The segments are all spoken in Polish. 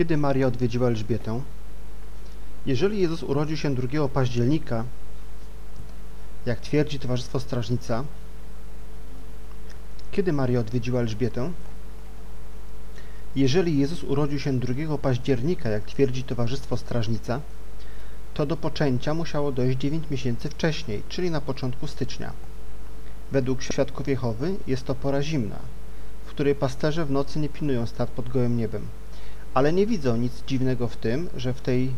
Kiedy Maria odwiedziła Elżbietę? Jeżeli Jezus urodził się 2 października, jak twierdzi Towarzystwo Strażnica, kiedy Maria odwiedziła Elżbietę? Jeżeli Jezus urodził się 2 października, jak twierdzi Towarzystwo Strażnica, to do poczęcia musiało dojść 9 miesięcy wcześniej, czyli na początku stycznia. Według świadków Jehowy jest to pora zimna, w której pasterze w nocy nie pilnują stad pod gołym niebem. Ale nie widzą nic dziwnego w tym, że w tej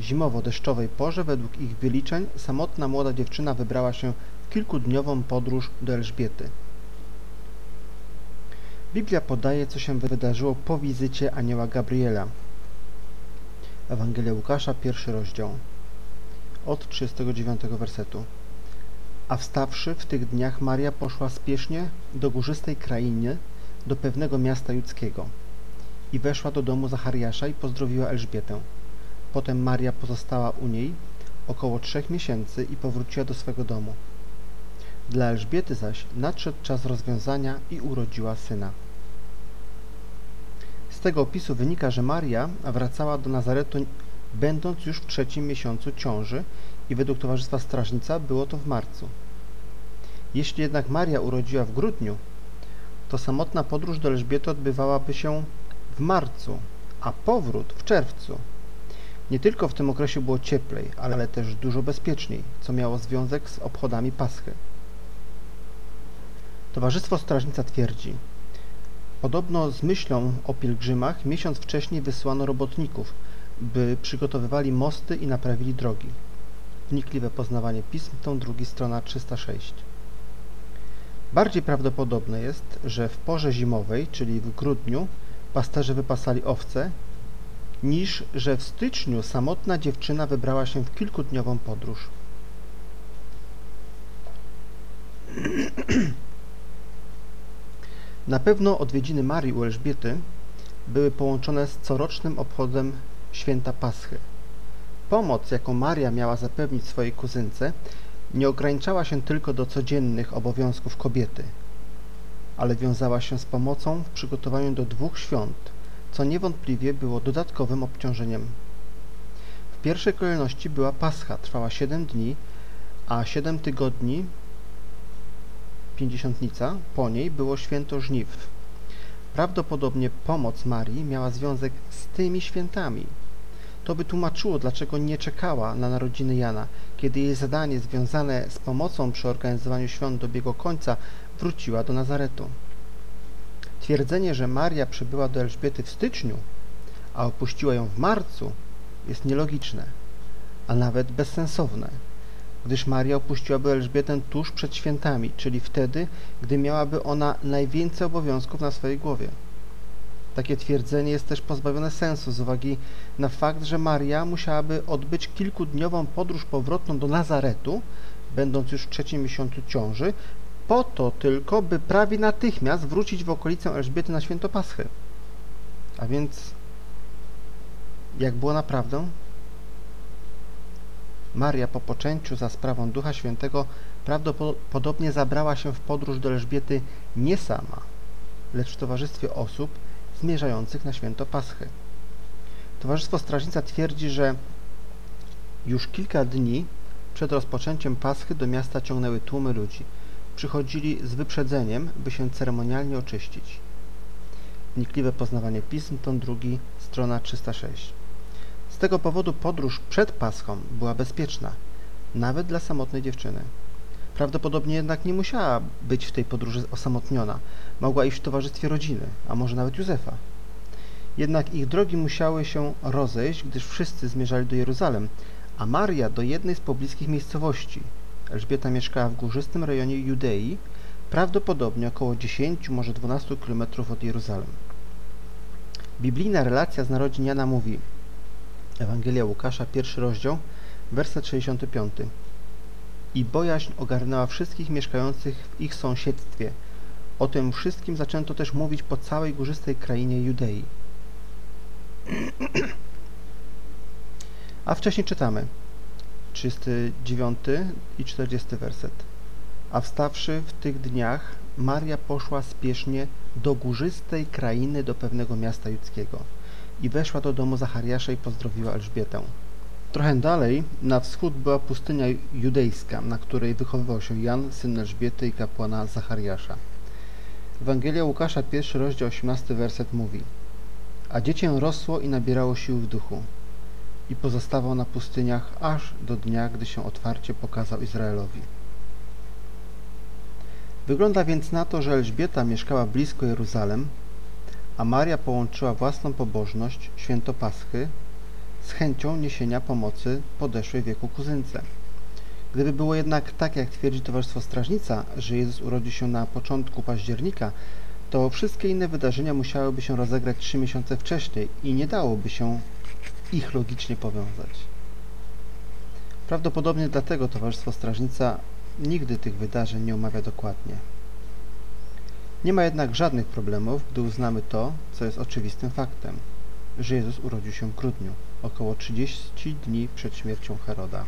zimowo-deszczowej porze według ich wyliczeń samotna młoda dziewczyna wybrała się w kilkudniową podróż do Elżbiety. Biblia podaje, co się wydarzyło po wizycie anioła Gabriela. Ewangelia Łukasza, pierwszy rozdział, od 39 wersetu. A wstawszy w tych dniach Maria poszła spiesznie do górzystej krainy, do pewnego miasta judzkiego i weszła do domu Zachariasza i pozdrowiła Elżbietę. Potem Maria pozostała u niej około trzech miesięcy i powróciła do swego domu. Dla Elżbiety zaś nadszedł czas rozwiązania i urodziła syna. Z tego opisu wynika, że Maria wracała do Nazaretu będąc już w trzecim miesiącu ciąży i według Towarzystwa Strażnica było to w marcu. Jeśli jednak Maria urodziła w grudniu, to samotna podróż do Elżbiety odbywałaby się w marcu, a powrót w czerwcu. Nie tylko w tym okresie było cieplej, ale też dużo bezpieczniej, co miało związek z obchodami Paschy. Towarzystwo Strażnica twierdzi, podobno z myślą o pielgrzymach miesiąc wcześniej wysłano robotników, by przygotowywali mosty i naprawili drogi. Wnikliwe poznawanie pism, tą drugi strona 306. Bardziej prawdopodobne jest, że w porze zimowej, czyli w grudniu, pasterze wypasali owce, niż że w styczniu samotna dziewczyna wybrała się w kilkudniową podróż. Na pewno odwiedziny Marii u Elżbiety były połączone z corocznym obchodem święta Paschy. Pomoc, jaką Maria miała zapewnić swojej kuzynce, nie ograniczała się tylko do codziennych obowiązków kobiety, ale wiązała się z pomocą w przygotowaniu do dwóch świąt, co niewątpliwie było dodatkowym obciążeniem. W pierwszej kolejności była Pascha, trwała 7 dni, a 7 tygodni, pięćdziesiątnica, po niej było święto żniw. Prawdopodobnie pomoc Marii miała związek z tymi świętami. To by tłumaczyło, dlaczego nie czekała na narodziny Jana, kiedy jej zadanie związane z pomocą przy organizowaniu świąt dobiegło końca, wróciła do Nazaretu. Twierdzenie, że Maria przybyła do Elżbiety w styczniu, a opuściła ją w marcu, jest nielogiczne, a nawet bezsensowne, gdyż Maria opuściłaby Elżbietę tuż przed świętami, czyli wtedy, gdy miałaby ona najwięcej obowiązków na swojej głowie. Takie twierdzenie jest też pozbawione sensu z uwagi na fakt, że Maria musiałaby odbyć kilkudniową podróż powrotną do Nazaretu, będąc już w trzecim miesiącu ciąży, po to tylko, by prawie natychmiast wrócić w okolicę Elżbiety na święto Paschy. A więc, jak było naprawdę? Maria po poczęciu za sprawą Ducha Świętego prawdopodobnie zabrała się w podróż do Elżbiety nie sama, lecz w towarzystwie osób zmierzających na święto Paschy. Towarzystwo Strażnica twierdzi, że już kilka dni przed rozpoczęciem Paschy do miasta ciągnęły tłumy ludzi. Przychodzili z wyprzedzeniem, by się ceremonialnie oczyścić. Wnikliwe poznawanie pism, ton drugi, strona 306. Z tego powodu podróż przed Paschą była bezpieczna, nawet dla samotnej dziewczyny. Prawdopodobnie jednak nie musiała być w tej podróży osamotniona. Mogła iść w towarzystwie rodziny, a może nawet Józefa. Jednak ich drogi musiały się rozejść, gdyż wszyscy zmierzali do Jeruzalem, a Maria do jednej z pobliskich miejscowości. Elżbieta mieszkała w górzystym rejonie Judei, prawdopodobnie około 10, może 12 km od Jeruzalem. Biblijna relacja z narodzin Jana mówi Ewangelia Łukasza, pierwszy rozdział, werset 65 i bojaźń ogarnęła wszystkich mieszkających w ich sąsiedztwie. O tym wszystkim zaczęto też mówić po całej górzystej krainie Judei. A wcześniej czytamy 39 i 40 werset. A wstawszy w tych dniach, Maria poszła spiesznie do górzystej krainy do pewnego miasta judzkiego i weszła do domu Zachariasza i pozdrowiła Elżbietę. Trochę dalej, na wschód była pustynia judejska, na której wychowywał się Jan, syn Elżbiety i kapłana Zachariasza. Ewangelia Łukasza, pierwszy rozdział, 18 werset mówi A dziecię rosło i nabierało sił w duchu i pozostawał na pustyniach aż do dnia, gdy się otwarcie pokazał Izraelowi. Wygląda więc na to, że Elżbieta mieszkała blisko Jeruzalem, a Maria połączyła własną pobożność, święto Paschy, z chęcią niesienia pomocy podeszłej wieku kuzynce. Gdyby było jednak tak, jak twierdzi Towarzystwo Strażnica, że Jezus urodzi się na początku października, to wszystkie inne wydarzenia musiałyby się rozegrać trzy miesiące wcześniej i nie dałoby się ich logicznie powiązać. Prawdopodobnie dlatego Towarzystwo Strażnica nigdy tych wydarzeń nie omawia dokładnie. Nie ma jednak żadnych problemów, gdy uznamy to, co jest oczywistym faktem, że Jezus urodził się w grudniu, około 30 dni przed śmiercią Heroda.